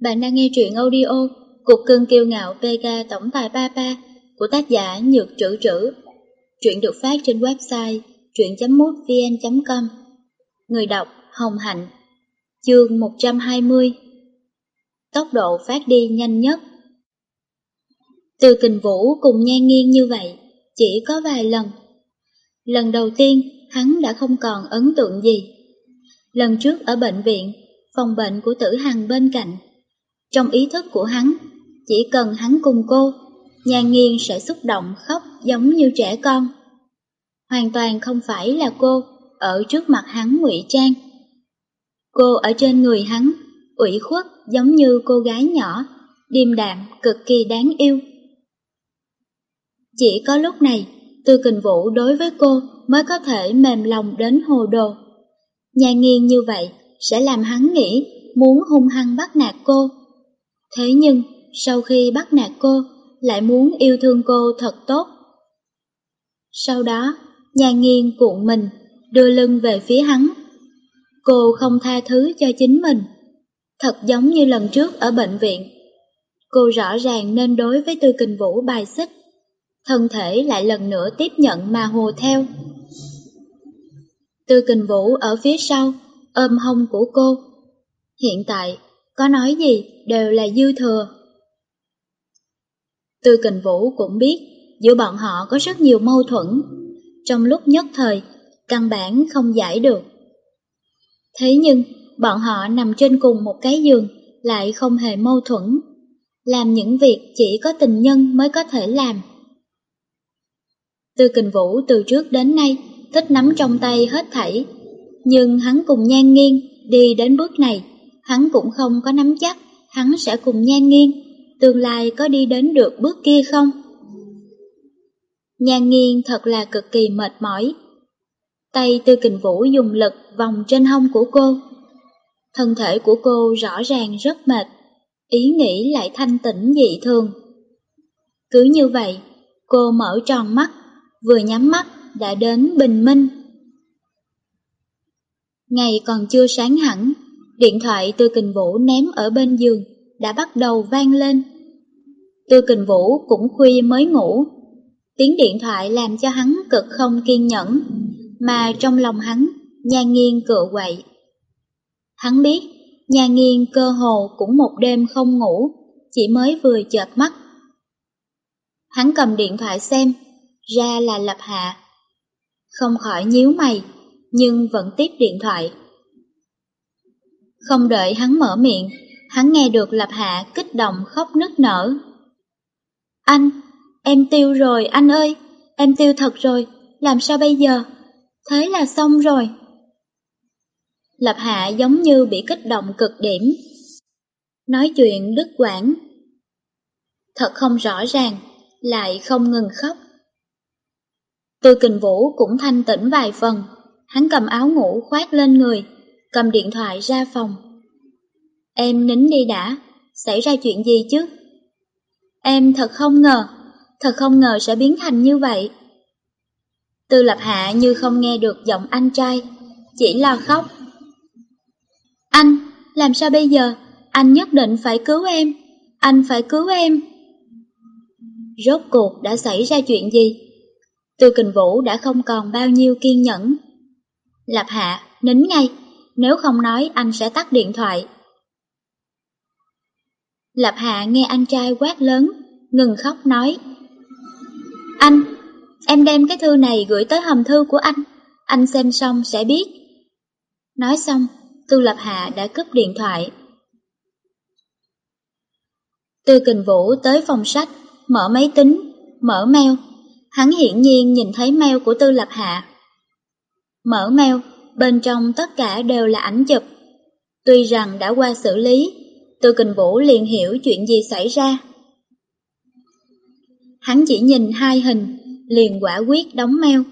Bạn đang nghe truyện audio Cuộc cưng kiêu ngạo PK Tổng tài Papa của tác giả Nhược Trữ Trữ. Truyện được phát trên website truyện.mútvn.com Người đọc Hồng Hạnh Chương 120 Tốc độ phát đi nhanh nhất Từ kình vũ cùng nhan nghiêng như vậy chỉ có vài lần. Lần đầu tiên hắn đã không còn ấn tượng gì. Lần trước ở bệnh viện, phòng bệnh của tử hằng bên cạnh trong ý thức của hắn, chỉ cần hắn cùng cô, nhàn nghiêng sẽ xúc động khóc giống như trẻ con. Hoàn toàn không phải là cô ở trước mặt hắn ngụy trang. Cô ở trên người hắn, ủy khuất giống như cô gái nhỏ, điềm đạm, cực kỳ đáng yêu. Chỉ có lúc này, Tư Kình Vũ đối với cô mới có thể mềm lòng đến hồ đồ. Nhà nghiêng như vậy sẽ làm hắn nghĩ muốn hung hăng bắt nạt cô. Thế nhưng, sau khi bắt nạt cô, lại muốn yêu thương cô thật tốt. Sau đó, nhà nghiêng cuộn mình, đưa lưng về phía hắn. Cô không tha thứ cho chính mình, thật giống như lần trước ở bệnh viện. Cô rõ ràng nên đối với Tư Kình Vũ bài xích, thân thể lại lần nữa tiếp nhận mà hồ theo. Tư Kình Vũ ở phía sau, ôm hông của cô. Hiện tại, có nói gì đều là dư thừa. Tư Kình Vũ cũng biết giữa bọn họ có rất nhiều mâu thuẫn, trong lúc nhất thời, căn bản không giải được. Thế nhưng, bọn họ nằm trên cùng một cái giường lại không hề mâu thuẫn, làm những việc chỉ có tình nhân mới có thể làm. Tư Kình Vũ từ trước đến nay thích nắm trong tay hết thảy, nhưng hắn cùng nhan nghiêng đi đến bước này hắn cũng không có nắm chắc hắn sẽ cùng Nhan Nghiên, tương lai có đi đến được bước kia không? Nhan Nghiên thật là cực kỳ mệt mỏi. Tay Tư Kình Vũ dùng lực vòng trên hông của cô. Thân thể của cô rõ ràng rất mệt, ý nghĩ lại thanh tĩnh dị thường. Cứ như vậy, cô mở tròn mắt, vừa nhắm mắt đã đến bình minh. Ngày còn chưa sáng hẳn, Điện thoại Tư Kình Vũ ném ở bên giường đã bắt đầu vang lên. Tư Kình Vũ cũng khuya mới ngủ. Tiếng điện thoại làm cho hắn cực không kiên nhẫn, mà trong lòng hắn, nhà nghiêng cựa quậy. Hắn biết, nhà nghiêng cơ hồ cũng một đêm không ngủ, chỉ mới vừa chợt mắt. Hắn cầm điện thoại xem, ra là Lập Hạ. Không khỏi nhíu mày, nhưng vẫn tiếp điện thoại. Không đợi hắn mở miệng, hắn nghe được Lập Hạ kích động khóc nức nở. Anh, em tiêu rồi anh ơi, em tiêu thật rồi, làm sao bây giờ? Thế là xong rồi. Lập Hạ giống như bị kích động cực điểm. Nói chuyện đứt quãng. Thật không rõ ràng, lại không ngừng khóc. Tư kình vũ cũng thanh tĩnh vài phần, hắn cầm áo ngủ khoác lên người, cầm điện thoại ra phòng. Em nín đi đã, xảy ra chuyện gì chứ? Em thật không ngờ, thật không ngờ sẽ biến thành như vậy. Tư lập hạ như không nghe được giọng anh trai, chỉ lo khóc. Anh, làm sao bây giờ? Anh nhất định phải cứu em, anh phải cứu em. Rốt cuộc đã xảy ra chuyện gì? Tư kình vũ đã không còn bao nhiêu kiên nhẫn. Lập hạ, nín ngay, nếu không nói anh sẽ tắt điện thoại. Lập Hạ nghe anh trai quát lớn, ngừng khóc nói. Anh, em đem cái thư này gửi tới hầm thư của anh, anh xem xong sẽ biết. Nói xong, Tư Lập Hạ đã cướp điện thoại. Tư Kình Vũ tới phòng sách, mở máy tính, mở mail. Hắn hiển nhiên nhìn thấy mail của Tư Lập Hạ. Mở mail, bên trong tất cả đều là ảnh chụp. Tuy rằng đã qua xử lý, Tư Kình Vũ liền hiểu chuyện gì xảy ra. Hắn chỉ nhìn hai hình, liền quả quyết đóng meo.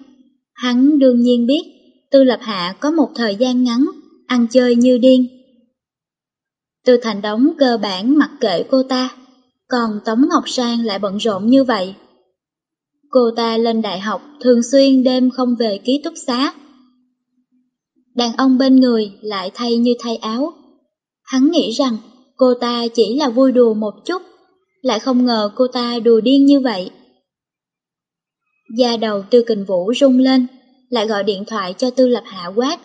Hắn đương nhiên biết, Tư Lập Hạ có một thời gian ngắn, ăn chơi như điên. Tư Thành Đống cơ bản mặc kệ cô ta, còn Tống Ngọc Sang lại bận rộn như vậy. Cô ta lên đại học thường xuyên đêm không về ký túc xá, Đàn ông bên người lại thay như thay áo. Hắn nghĩ rằng cô ta chỉ là vui đùa một chút, lại không ngờ cô ta đùa điên như vậy. Da đầu Tư Kình Vũ rung lên, lại gọi điện thoại cho Tư Lập Hạ quát.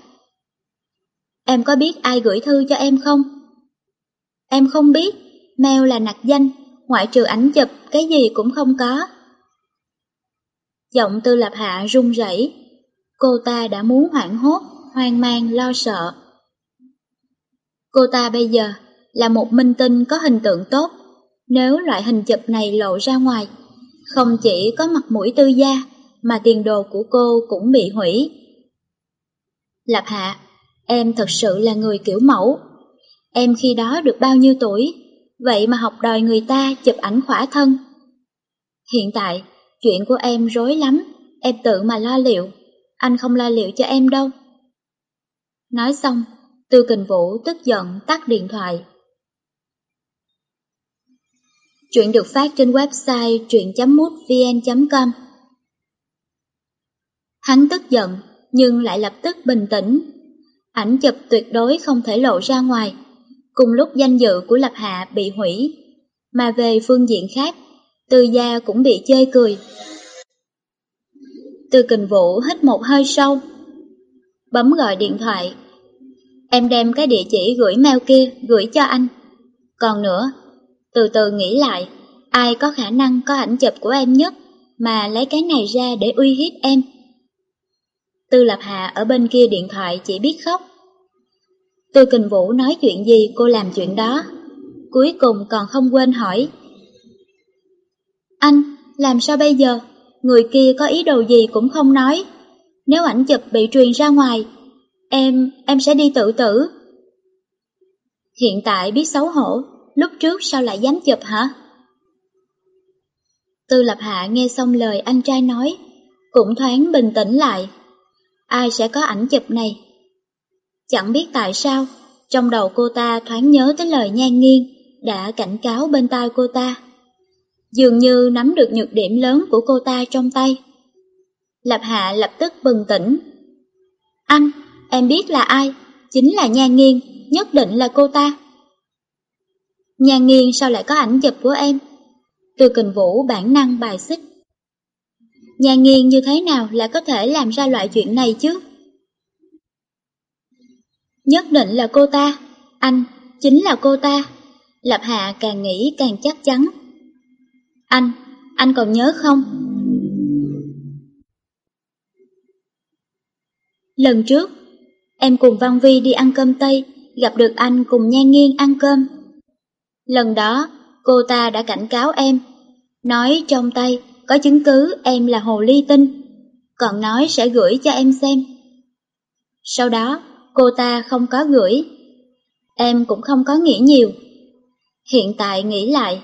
Em có biết ai gửi thư cho em không? Em không biết, mail là nặc danh, ngoại trừ ảnh chụp, cái gì cũng không có. Giọng Tư Lập Hạ run rẩy, cô ta đã muốn hoảng hốt, hoang mang, lo sợ. Cô ta bây giờ là một minh tinh có hình tượng tốt, nếu loại hình chụp này lộ ra ngoài, không chỉ có mặt mũi tư gia, mà tiền đồ của cô cũng bị hủy. Lập Hạ, em thật sự là người kiểu mẫu. Em khi đó được bao nhiêu tuổi, vậy mà học đòi người ta chụp ảnh khỏa thân. Hiện tại, chuyện của em rối lắm, em tự mà lo liệu, anh không lo liệu cho em đâu. Nói xong, Tư Kình Vũ tức giận tắt điện thoại. Chuyện được phát trên website truyện.mútvn.com Hắn tức giận, nhưng lại lập tức bình tĩnh. Ảnh chụp tuyệt đối không thể lộ ra ngoài, cùng lúc danh dự của Lập Hạ bị hủy. Mà về phương diện khác, Tư Gia cũng bị chơi cười. Tư Kình Vũ hít một hơi sâu, bấm gọi điện thoại. Em đem cái địa chỉ gửi mail kia gửi cho anh. Còn nữa, từ từ nghĩ lại, ai có khả năng có ảnh chụp của em nhất mà lấy cái này ra để uy hiếp em. Tư Lập Hà ở bên kia điện thoại chỉ biết khóc. Tư Kình Vũ nói chuyện gì cô làm chuyện đó. Cuối cùng còn không quên hỏi. Anh, làm sao bây giờ? Người kia có ý đồ gì cũng không nói. Nếu ảnh chụp bị truyền ra ngoài, em, em sẽ đi tự tử. Hiện tại biết xấu hổ, lúc trước sao lại dám chụp hả? Tư Lập Hạ nghe xong lời anh trai nói, cũng thoáng bình tĩnh lại. Ai sẽ có ảnh chụp này? Chẳng biết tại sao, trong đầu cô ta thoáng nhớ tới lời nhan nghiêng đã cảnh cáo bên tai cô ta. Dường như nắm được nhược điểm lớn của cô ta trong tay. Lập Hạ lập tức bừng tỉnh. Em biết là ai, chính là nhan nghiên, nhất định là cô ta. Nhan nghiên sao lại có ảnh chụp của em? Từ kình vũ bản năng bài xích. Nha nghiên như thế nào lại có thể làm ra loại chuyện này chứ? Nhất định là cô ta, anh, chính là cô ta. Lập Hạ càng nghĩ càng chắc chắn. Anh, anh còn nhớ không? Lần trước, em cùng Văn Vi đi ăn cơm Tây, gặp được anh cùng Nhan nghiêng ăn cơm. Lần đó, cô ta đã cảnh cáo em, nói trong tay có chứng cứ em là hồ ly tinh, còn nói sẽ gửi cho em xem. Sau đó, cô ta không có gửi. Em cũng không có nghĩ nhiều. Hiện tại nghĩ lại,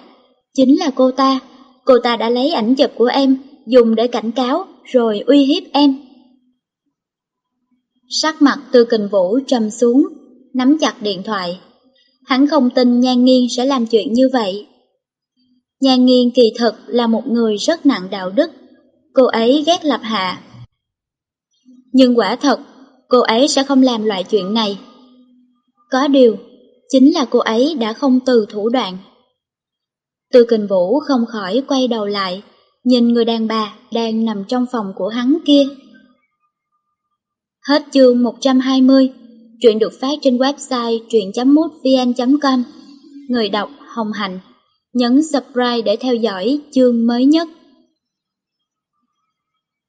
chính là cô ta, cô ta đã lấy ảnh chụp của em, dùng để cảnh cáo, rồi uy hiếp em. Sắc mặt tư kình vũ trầm xuống, nắm chặt điện thoại. Hắn không tin Nhan Nghiên sẽ làm chuyện như vậy. Nhan Nghiên kỳ thực là một người rất nặng đạo đức, cô ấy ghét Lập Hạ. Nhưng quả thật, cô ấy sẽ không làm loại chuyện này. Có điều, chính là cô ấy đã không từ thủ đoạn. Từ kình vũ không khỏi quay đầu lại, nhìn người đàn bà đang nằm trong phòng của hắn kia. Hết chương 120, truyện được phát trên website truyện.mútvn.com. Người đọc Hồng Hạnh Nhấn subscribe để theo dõi chương mới nhất.